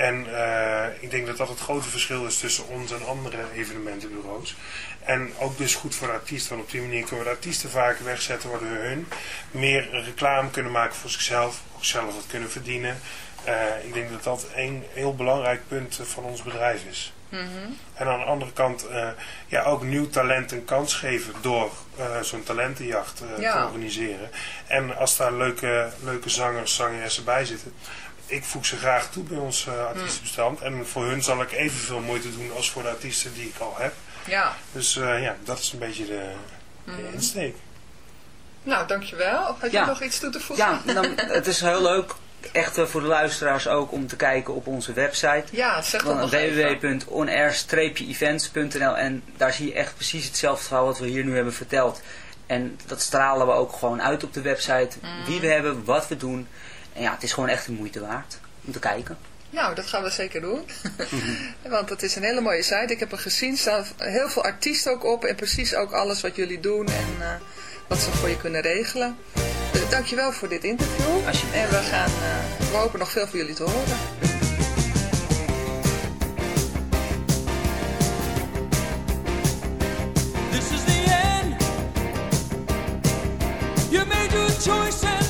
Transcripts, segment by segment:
En uh, ik denk dat dat het grote verschil is tussen ons en andere evenementenbureaus. En ook dus goed voor de artiesten, want op die manier kunnen we de artiesten vaker wegzetten, waardoor hun meer reclame kunnen maken voor zichzelf, ook zelf wat kunnen verdienen. Uh, ik denk dat dat een heel belangrijk punt van ons bedrijf is. Mm -hmm. En aan de andere kant uh, ja, ook nieuw talent een kans geven door uh, zo'n talentenjacht ja. te organiseren. En als daar leuke, leuke zangers, zangeressen bij zitten, ik voeg ze graag toe bij ons artiestenbestand. Mm. En voor hun zal ik evenveel moeite doen als voor de artiesten die ik al heb. Ja. Dus ja, dat is een beetje de, de mm. insteek. Nou, dankjewel. Had je ja. nog iets toe te voegen? Ja, dan, het is heel leuk echt voor de luisteraars ook om te kijken op onze website. Ja, zeg dat nog www.onair-events.nl en daar zie je echt precies hetzelfde verhaal wat we hier nu hebben verteld. En dat stralen we ook gewoon uit op de website. Mm. Wie we hebben, wat we doen. En ja, het is gewoon echt de moeite waard om te kijken. Nou, dat gaan we zeker doen. Want het is een hele mooie site. Ik heb er gezien, staan heel veel artiesten ook op. En precies ook alles wat jullie doen en uh, wat ze voor je kunnen regelen. Uh, dankjewel voor dit interview. En we, gaan, uh, we hopen nog veel van jullie te horen. This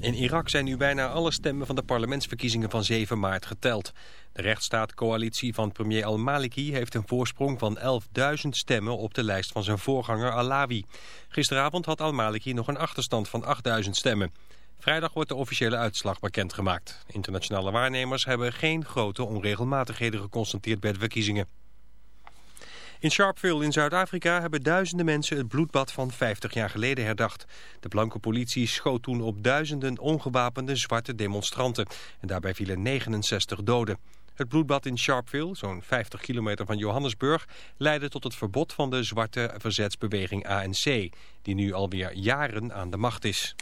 In Irak zijn nu bijna alle stemmen van de parlementsverkiezingen van 7 maart geteld. De rechtsstaatcoalitie van premier al-Maliki heeft een voorsprong van 11.000 stemmen op de lijst van zijn voorganger Alawi. Gisteravond had al-Maliki nog een achterstand van 8.000 stemmen. Vrijdag wordt de officiële uitslag bekendgemaakt. Internationale waarnemers hebben geen grote onregelmatigheden geconstateerd bij de verkiezingen. In Sharpeville in Zuid-Afrika hebben duizenden mensen het bloedbad van 50 jaar geleden herdacht. De blanke politie schoot toen op duizenden ongewapende zwarte demonstranten. En daarbij vielen 69 doden. Het bloedbad in Sharpeville, zo'n 50 kilometer van Johannesburg, leidde tot het verbod van de zwarte verzetsbeweging ANC, die nu alweer jaren aan de macht is.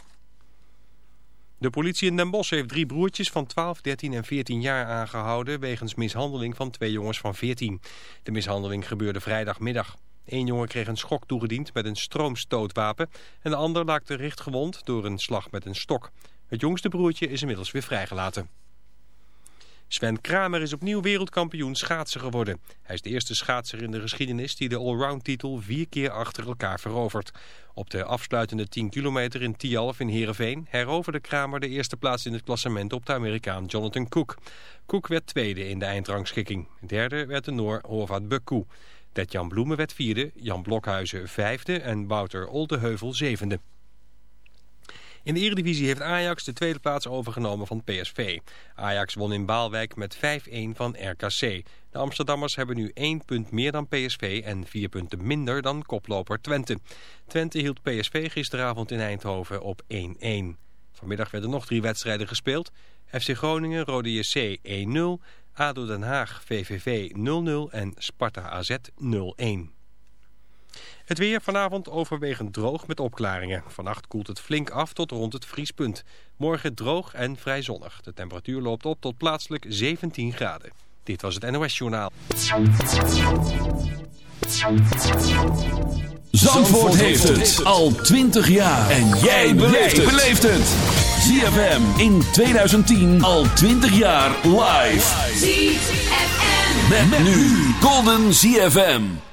De politie in Den Bosch heeft drie broertjes van 12, 13 en 14 jaar aangehouden... wegens mishandeling van twee jongens van 14. De mishandeling gebeurde vrijdagmiddag. Eén jongen kreeg een schok toegediend met een stroomstootwapen... en de ander raakte richtgewond door een slag met een stok. Het jongste broertje is inmiddels weer vrijgelaten. Sven Kramer is opnieuw wereldkampioen schaatsen geworden. Hij is de eerste schaatser in de geschiedenis die de allround titel vier keer achter elkaar verovert. Op de afsluitende 10 kilometer in Tialf in Heerenveen heroverde Kramer de eerste plaats in het klassement op de Amerikaan Jonathan Cook. Cook werd tweede in de eindrangschikking. Derde werd de Noor Horvath Bukku. Jan Bloemen werd vierde, Jan Blokhuizen vijfde en Wouter Oldeheuvel zevende. In de Eredivisie heeft Ajax de tweede plaats overgenomen van PSV. Ajax won in Baalwijk met 5-1 van RKC. De Amsterdammers hebben nu één punt meer dan PSV en vier punten minder dan koploper Twente. Twente hield PSV gisteravond in Eindhoven op 1-1. Vanmiddag werden nog drie wedstrijden gespeeld. FC Groningen, Rode JC 1-0, ADO Den Haag, VVV 0-0 en Sparta AZ 0-1. Het weer vanavond overwegend droog met opklaringen. Vannacht koelt het flink af tot rond het vriespunt. Morgen droog en vrij zonnig. De temperatuur loopt op tot plaatselijk 17 graden. Dit was het NOS Journaal. Zandvoort heeft het al 20 jaar. En jij beleeft het. ZFM in 2010 al 20 jaar live. ZFM. Met nu Golden ZFM.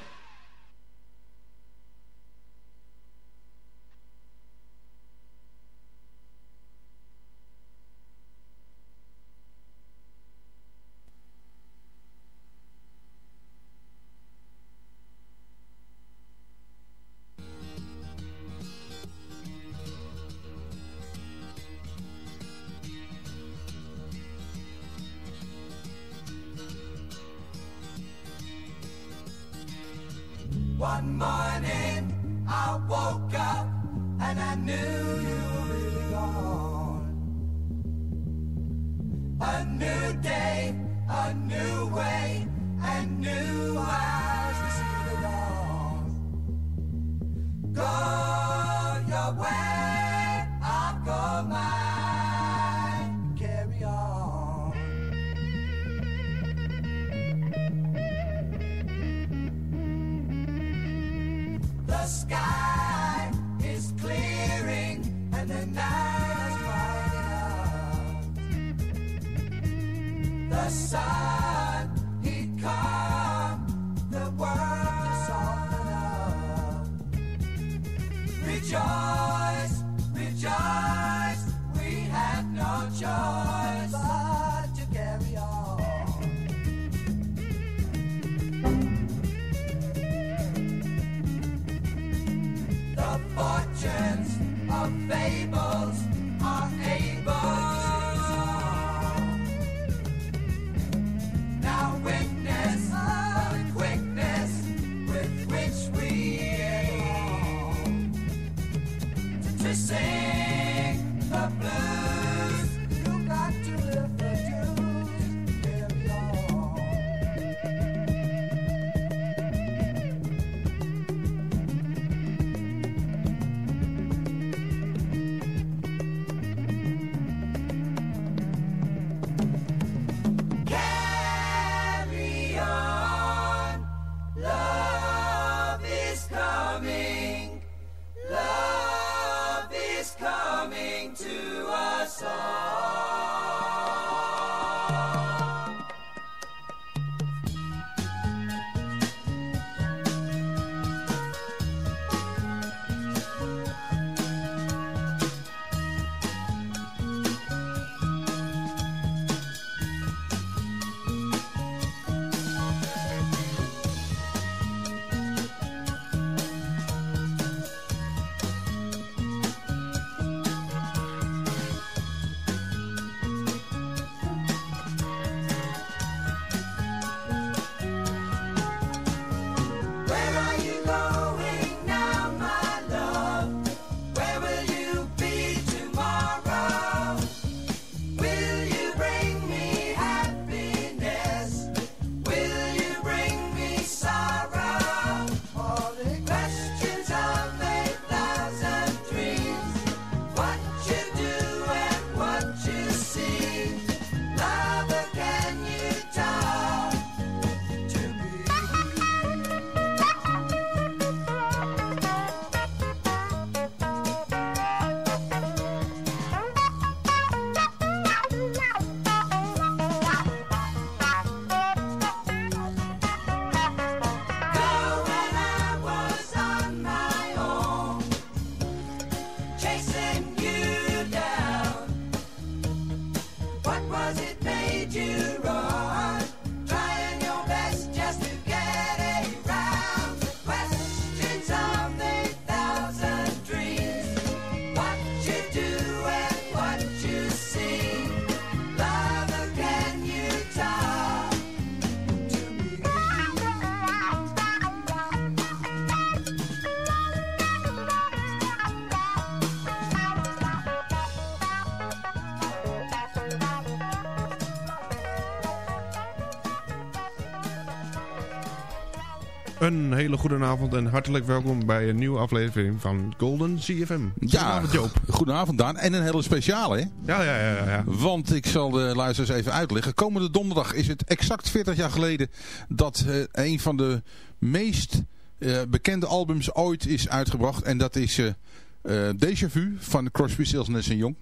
Een hele goede avond en hartelijk welkom bij een nieuwe aflevering van Golden CFM. Ja, Joop. goedenavond Daan. En een hele speciale, hè? Ja, ja, ja, ja, ja. Want ik zal de luisteraars even uitleggen. Komende donderdag is het exact 40 jaar geleden dat eh, een van de meest eh, bekende albums ooit is uitgebracht. En dat is eh, Déjà Vu van Crosby, Stills Nash Young.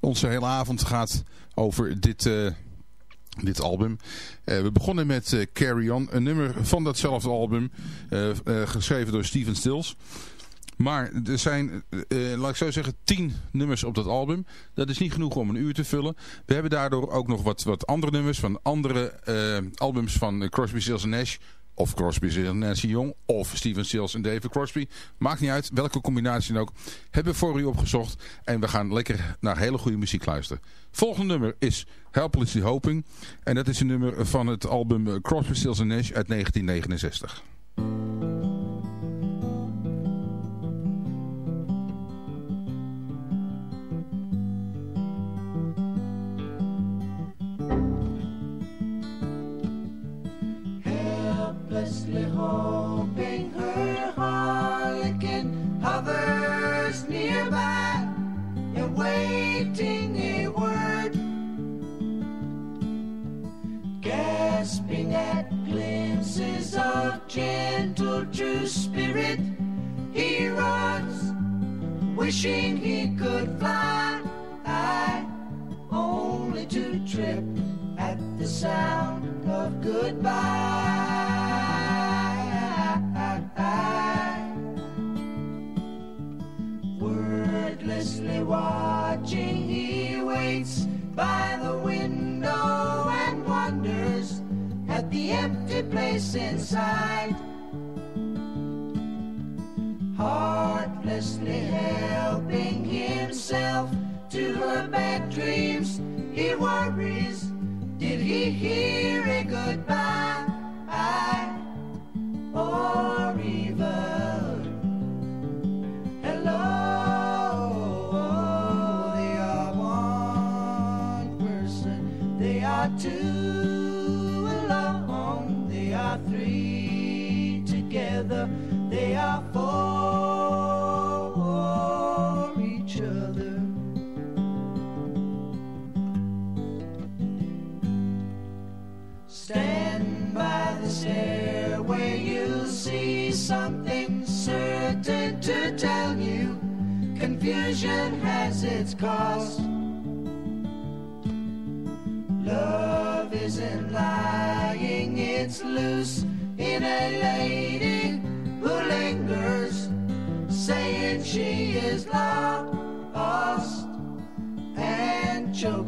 Onze hele avond gaat over dit, dit album. Eh, we begonnen met eh, Carry On, een nummer van datzelfde album, eh, geschreven door Steven Stills. Maar er zijn, laat ik zo zeggen, tien nummers op dat album. Dat is niet genoeg om een uur te vullen. We hebben daardoor ook nog wat, wat andere nummers van andere albums van Crosby, Stills Nash. Of Crosby, Nash Young. Of Steven Stills en David Crosby. Maakt niet uit, welke combinatie dan ook. Hebben we voor u opgezocht. En we gaan lekker naar hele goede muziek luisteren. Volgende nummer is Helplessly Hoping. En dat is een nummer van het album Crosby, Stills Nash uit 1969. Wordlessly hoping her harlequin hovers nearby, awaiting a word, gasping at glimpses of gentle true spirit. He runs, wishing he could fly, only to trip at the sound of goodbye. Wordlessly watching, he waits by the window and wonders at the empty place inside. Heartlessly helping himself to her bad dreams, he worries. Did he hear a goodbye? Tell you. Confusion has its cost. Love isn't lying, it's loose in a lady who lingers, saying she is lost and choking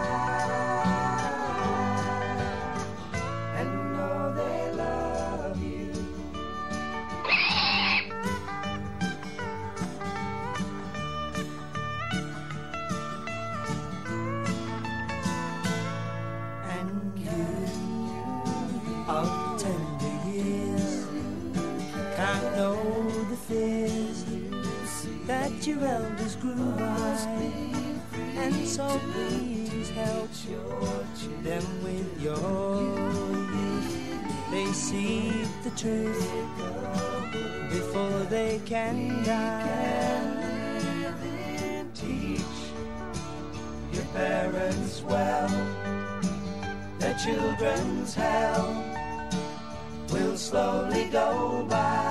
your elders grew by. And so please help them with your youth. They see the truth before they can die. Teach your parents well, their children's hell will slowly go by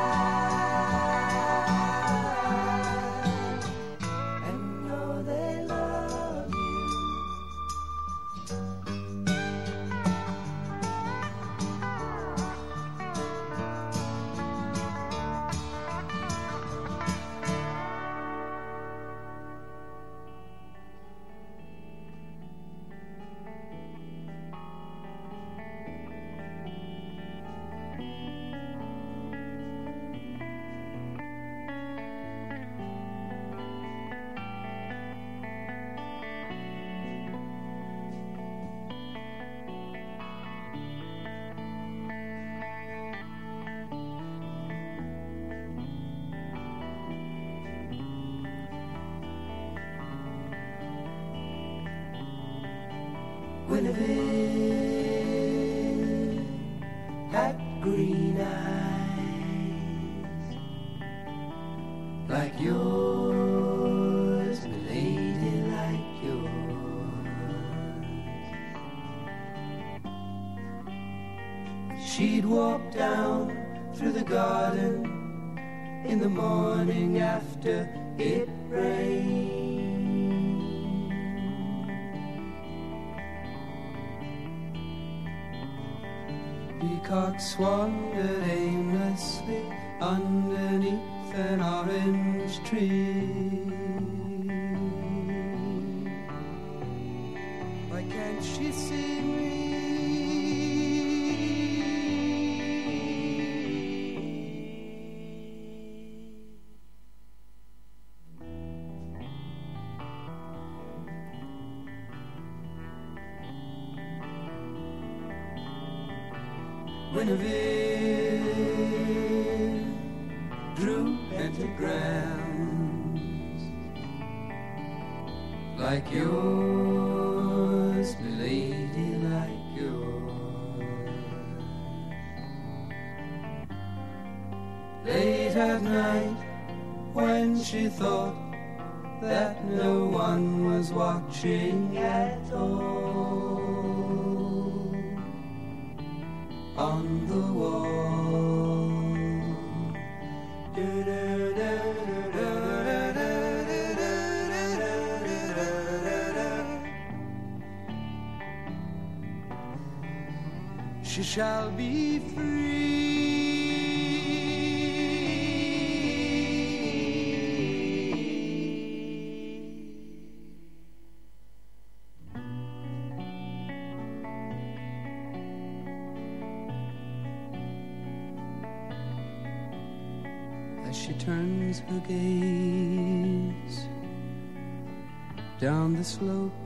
Peacocks wandered aimlessly underneath an orange tree. Why can't she see me? Slope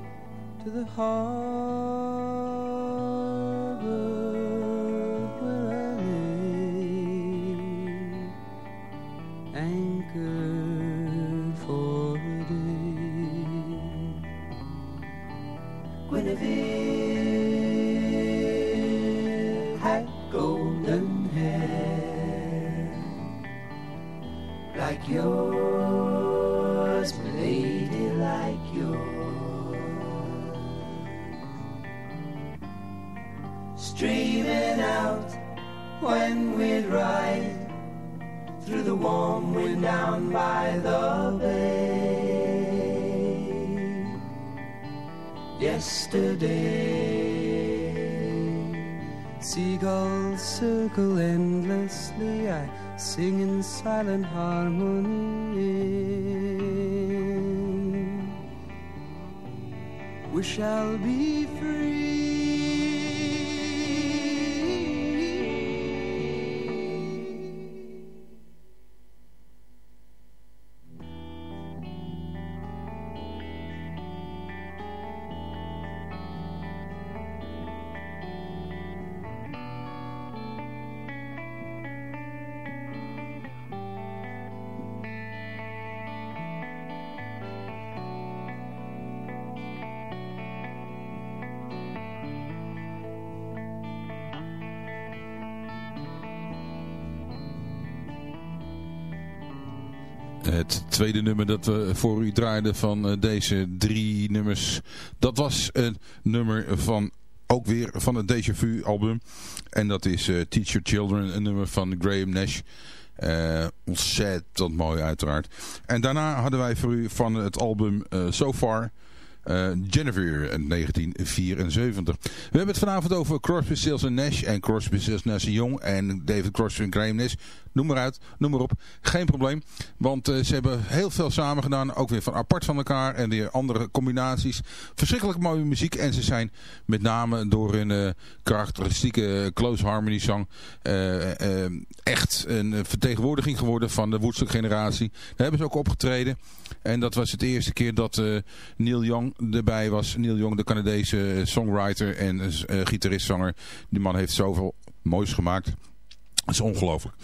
silent harmony. We shall be tweede nummer dat we voor u draaiden van eh, deze drie nummers. Dat was een nummer van ook weer van het Deja Vu album. En dat is eh, Teach Your Children, een nummer van Graham Nash. Eh, ontzettend mooi uiteraard. En daarna hadden wij voor u van het album So Far... eh, Jennifer in 1974. We hebben het vanavond over Crosby, Stills en Nash en Crosby, Stills, Nash en Young en David Crosby en Graham Nash. Noem maar uit, noem maar op. Geen probleem, want eh, ze hebben heel veel samen gedaan. Ook weer van apart van elkaar en weer andere combinaties. Verschrikkelijk mooie muziek en ze zijn met name door hun eh, karakteristieke eh, close harmony eh, echt een vertegenwoordiging geworden van de Woodstock generatie. Daar hebben ze ook opgetreden. En dat was het eerste keer dat Neil Young erbij was. Neil Young, de Canadese eh, songwriter en eh, gitarist-zanger. Die man heeft zoveel moois gemaakt. Dat is ongelooflijk.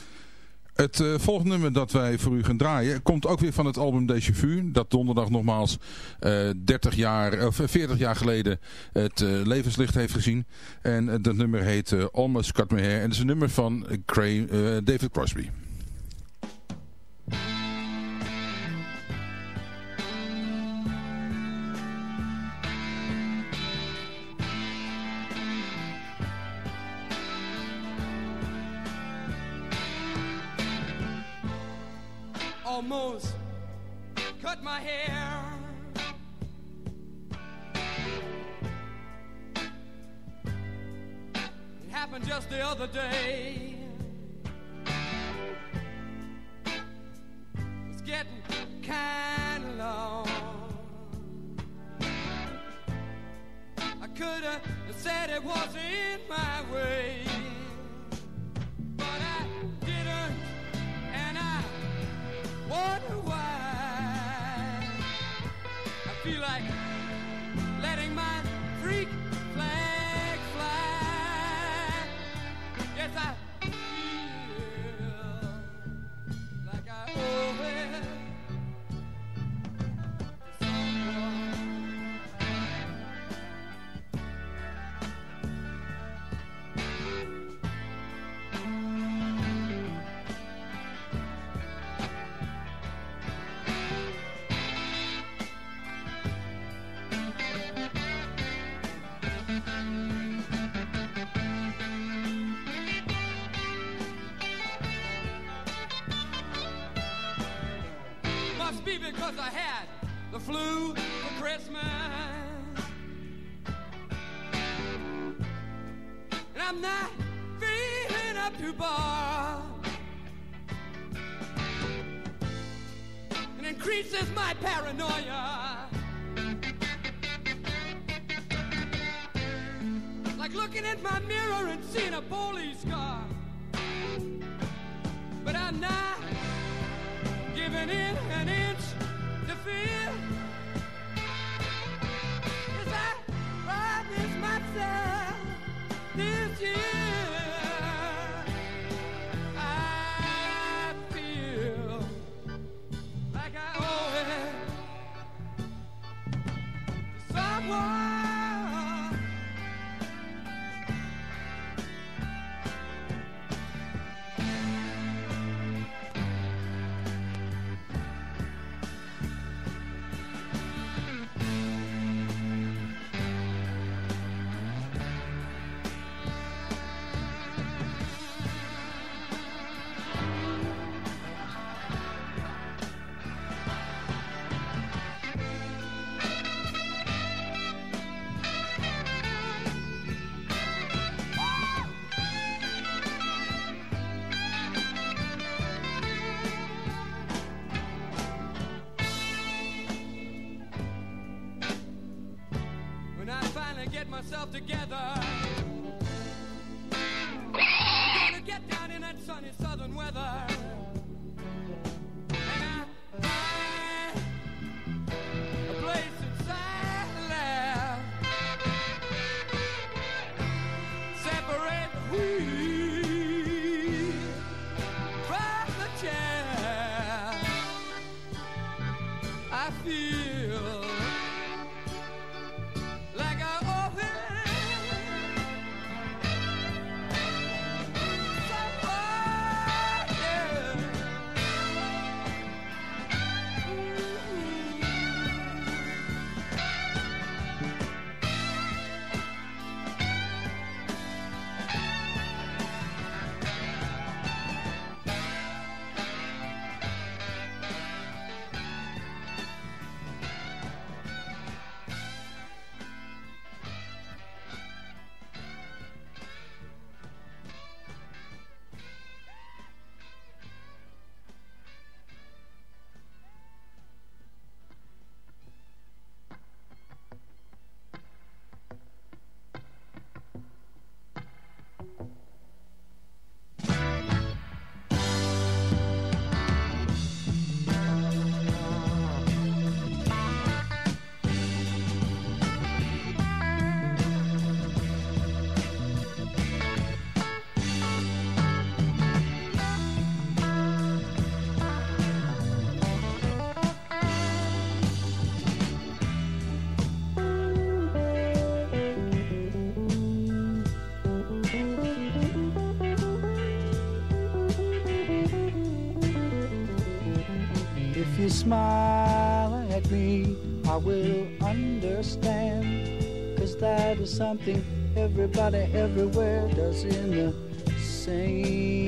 Het eh, volgende nummer dat wij voor u gaan draaien komt ook weer van het album Déjà Vu. Dat donderdag nogmaals eh 30 jaar, of eh, 40 jaar geleden het eh, levenslicht heeft gezien. En eh, dat nummer heet eh, Almost Cut My Hair. En dat is een nummer van eh, eh, David Crosby. Almost cut my hair. It happened just the other day. It's getting kind of long. I could have said it was in my way, but I I wonder why. I feel like letting my freak flag fly. Yes, I feel like I owe it Because I had the flu for Christmas. And I'm not feeling up to bar. It increases my paranoia. yourself together. smile at me, I will understand. Cause that is something everybody everywhere does in the same.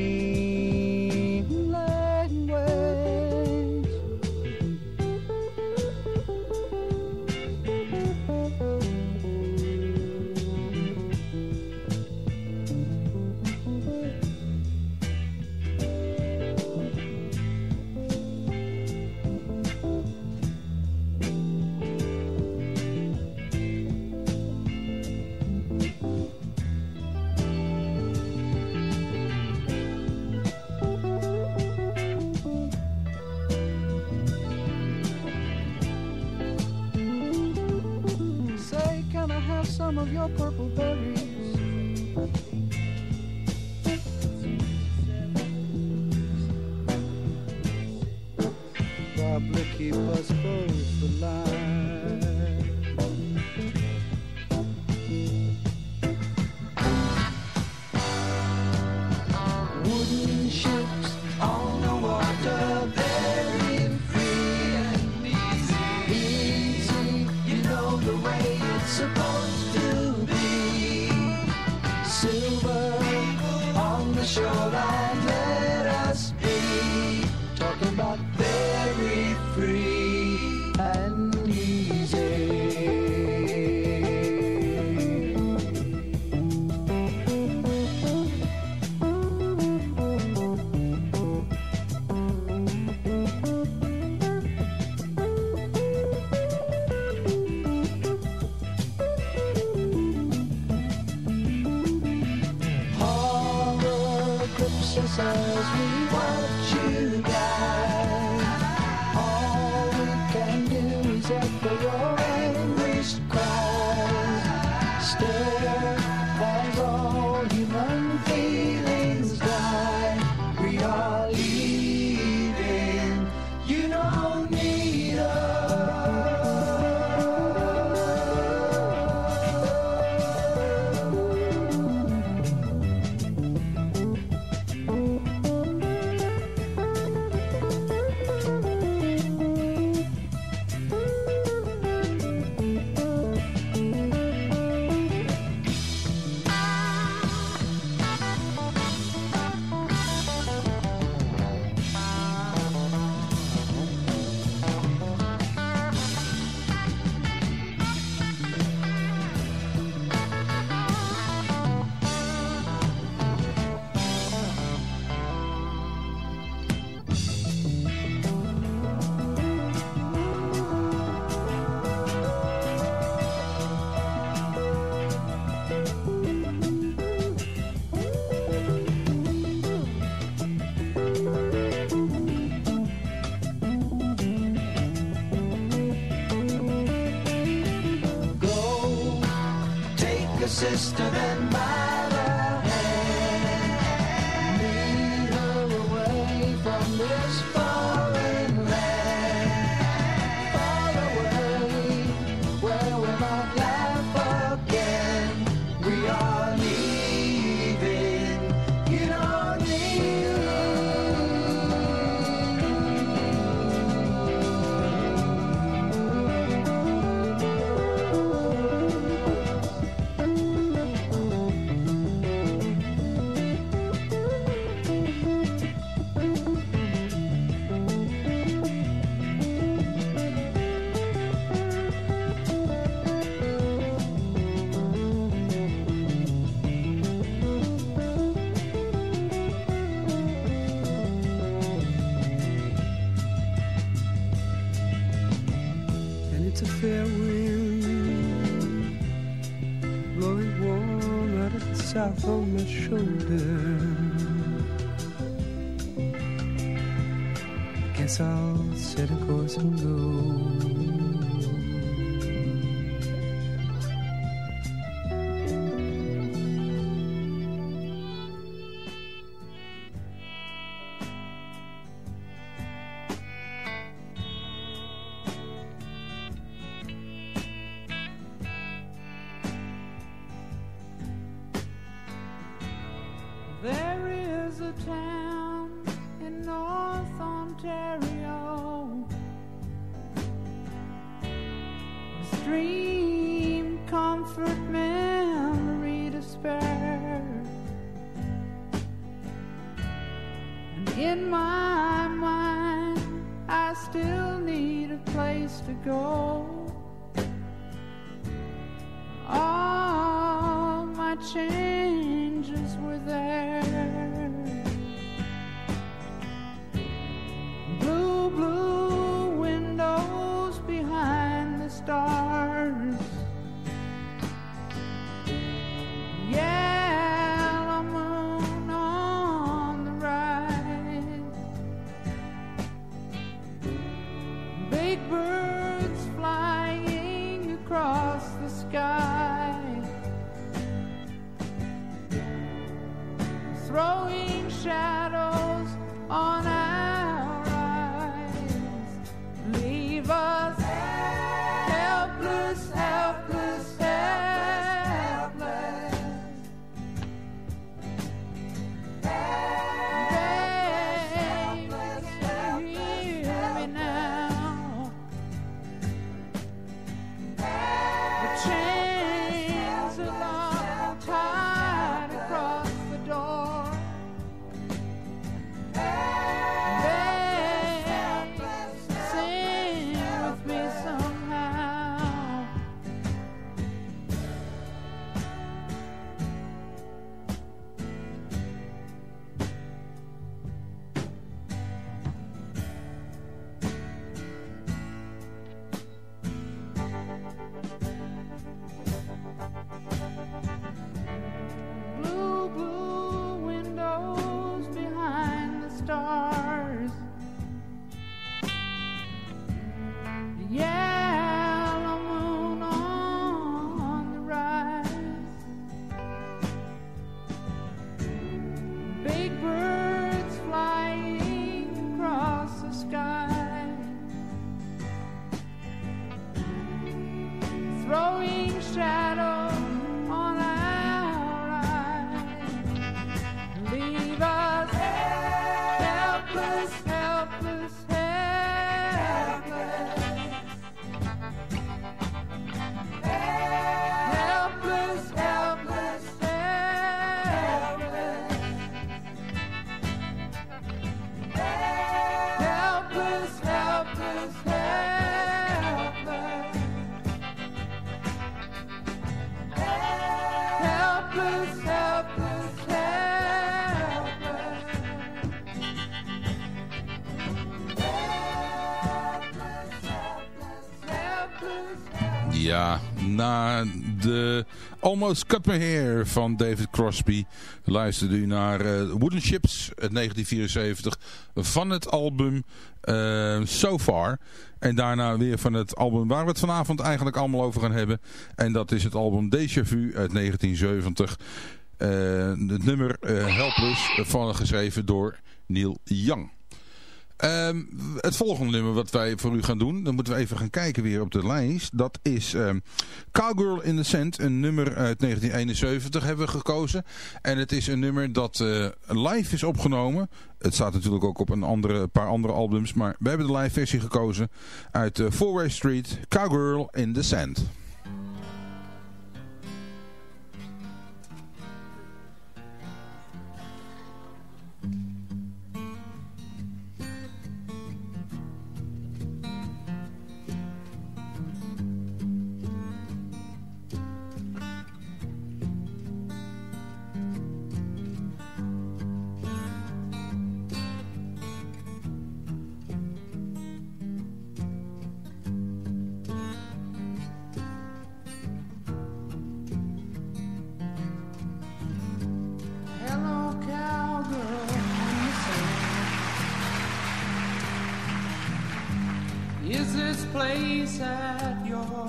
from shadow Almost Cut My Hair van David Crosby luisterde u naar eh, Wooden Ships uit 1974 van het album eh, So Far. En daarna weer van het album waar we het vanavond eigenlijk allemaal over gaan hebben. En dat is het album Déjà Vu uit 1970. Eh, het nummer Helpless, van, geschreven door Neil Young. Ehm, het volgende nummer wat wij voor u gaan doen, dan moeten we even gaan kijken weer op de lijst. Dat is ehm, Cowgirl in the Sand, een nummer uit 1971 hebben we gekozen. En het is een nummer dat eh, live is opgenomen. Het staat natuurlijk ook op een andere, paar andere albums, maar we hebben de live versie gekozen uit uh, Four-Way Street, Cowgirl in the Sand. Place at your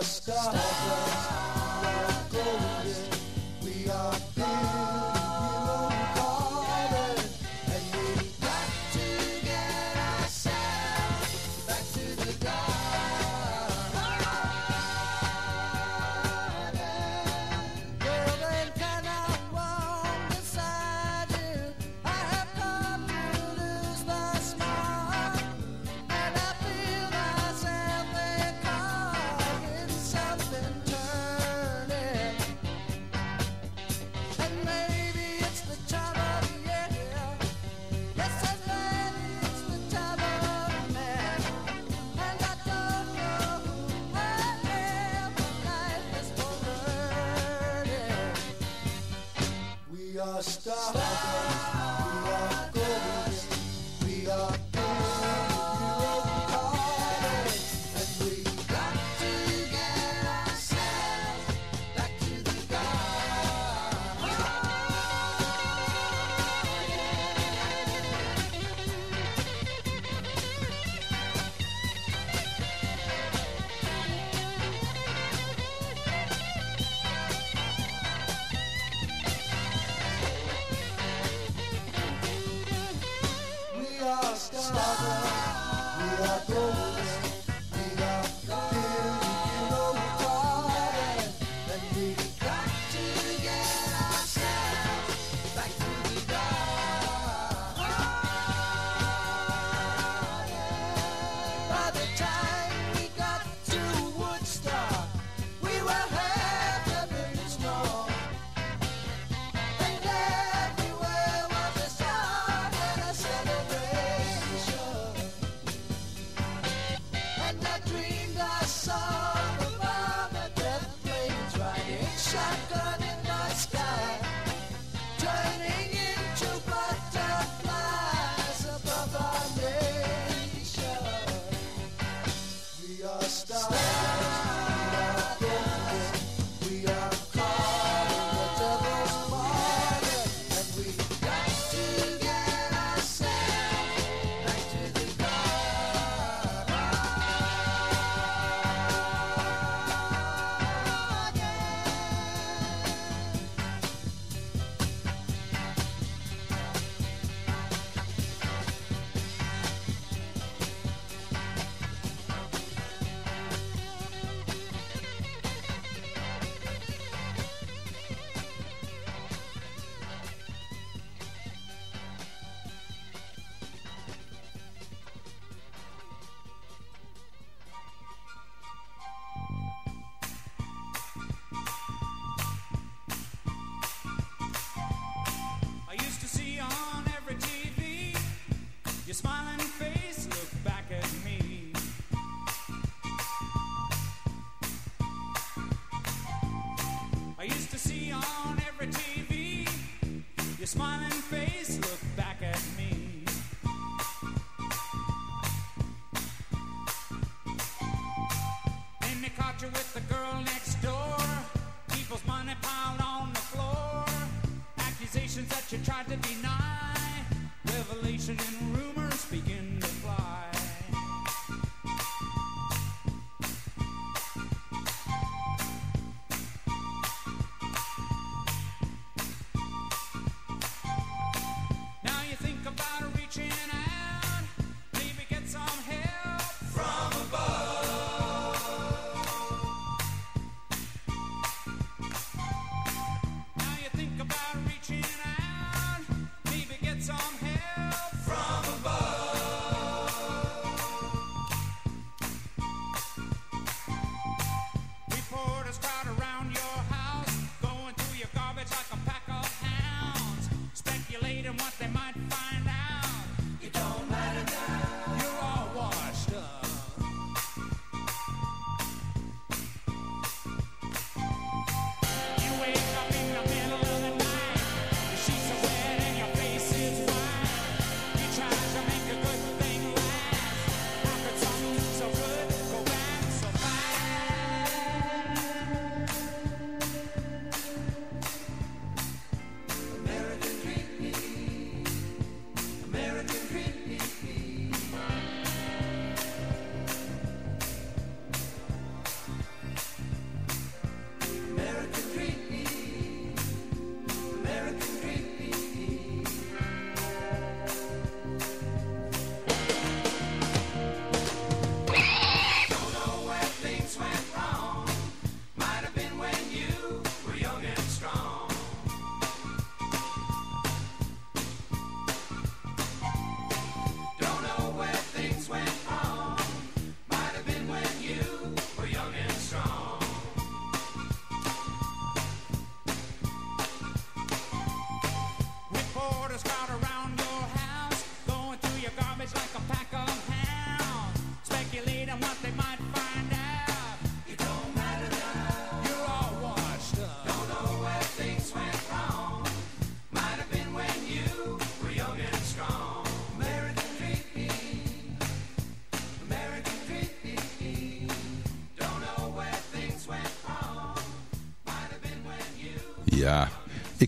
We are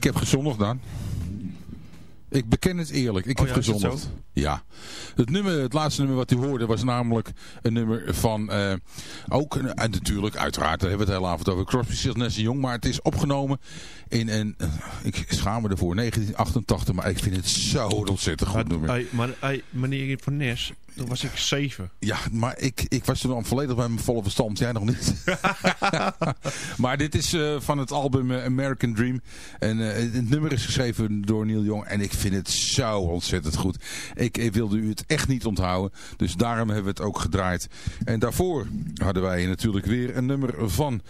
ik heb gezondigd dan. Ik beken het eerlijk, ik Oh heb ja, het gezondigd. zo? Ja. Het, nummer, het laatste nummer wat u hoorde was namelijk een nummer van, eh, ook en natuurlijk, uiteraard, daar hebben we het heel avond over, Crosby, Stills, Nash Jong, maar het is opgenomen in een, eh, ik schaam me ervoor, 1988, maar ik vind het zo ontzettend goed nummer. Maar meneer Van Nes, toen was ik zeven. Ja, maar ik, ik was toen al volledig bij mijn volle verstand. Jij nog niet. maar dit is eh, van het album eh, American Dream. En eh, het nummer is geschreven door Neil Young. En ik vind het zo ontzettend goed. Ik, ik wilde u het echt niet onthouden. Dus daarom hebben we het ook gedraaid. En daarvoor hadden wij natuurlijk weer een nummer van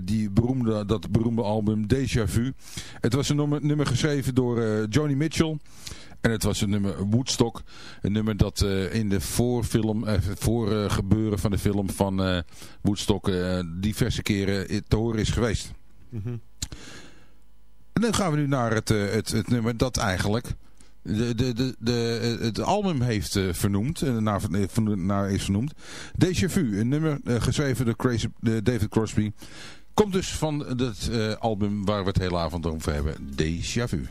die beroemde, dat beroemde album Deja Vu. Het was een nummer, nummer geschreven door Joni Mitchell. En het was een nummer Woodstock. Een nummer dat eh, in de voorfilm, voor gebeuren van de film van eh, Woodstock diverse keren te horen is geweest. En dan gaan we nu naar het, het, het nummer dat eigenlijk de, de, de, de, het album heeft vernoemd, naar, naar is vernoemd. Deja Vu, een nummer geschreven door Crazy, David Crosby. Komt dus van het album waar we het hele avond over hebben. Deja Vu.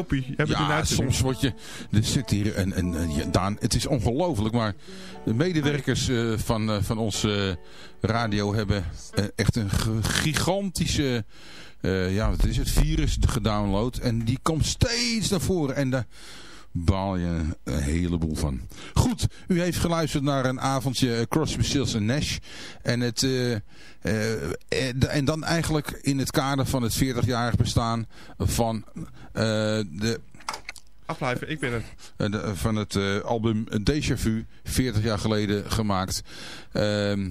Jopie, heb je Ja, soms word je... Er zit hier een... een, een ja, Daan, het is ongelooflijk, maar de medewerkers eh, van, eh, van onze eh, radio hebben echt een gigantische... ja, wat is het? Virus gedownload. En die komt steeds naar voren. En daar baal je een heleboel van. Goed, u heeft geluisterd naar een avondje eh, Crosby, Stills en Nash. En, het, eh, eh, en dan eigenlijk in het kader van het 40-jarig bestaan van de Afblijven, ik ben het. de- van het album Déjà Vu, 40 jaar geleden gemaakt. Ehm,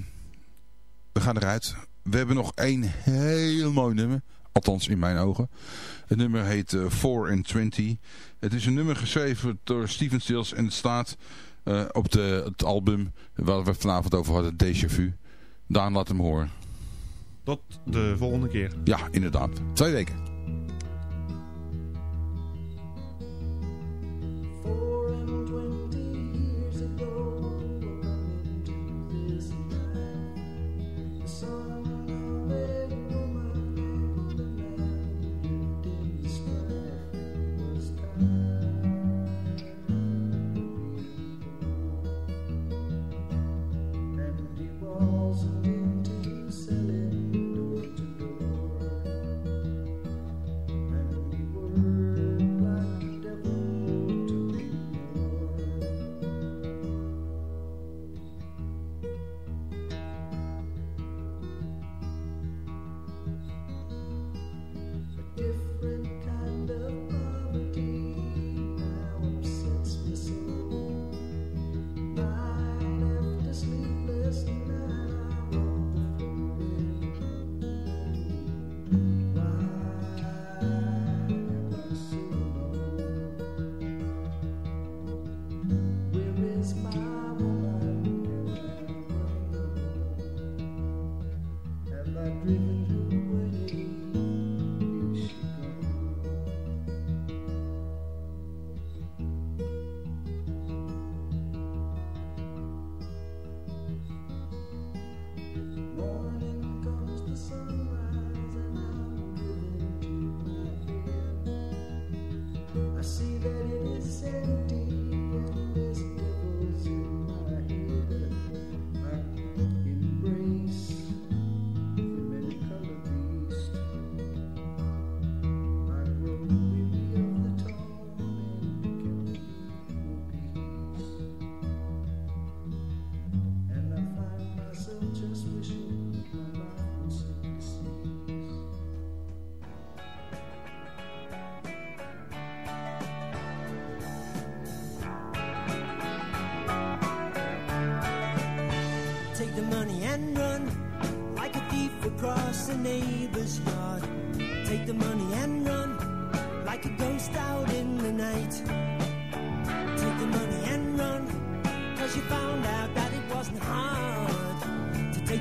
we gaan eruit. We hebben nog één heel mooi nummer. Althans, in mijn ogen. Het nummer heet eh 4 in 20. Het is een nummer geschreven door Steven Stills. En het staat eh, op de, het album waar we vanavond over hadden, Déjà Vu. Daan, laat hem horen. Tot de volgende keer. Ja, inderdaad. Twee weken.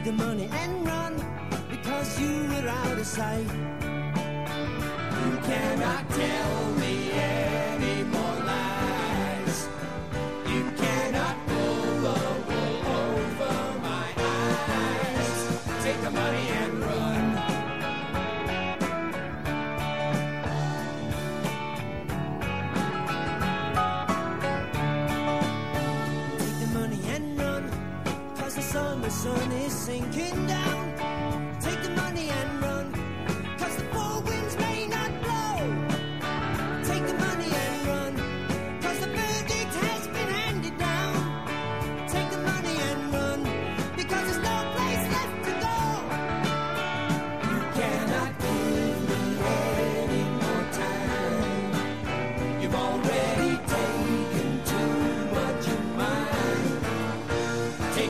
The money and run because you were out of sight. You cannot tell me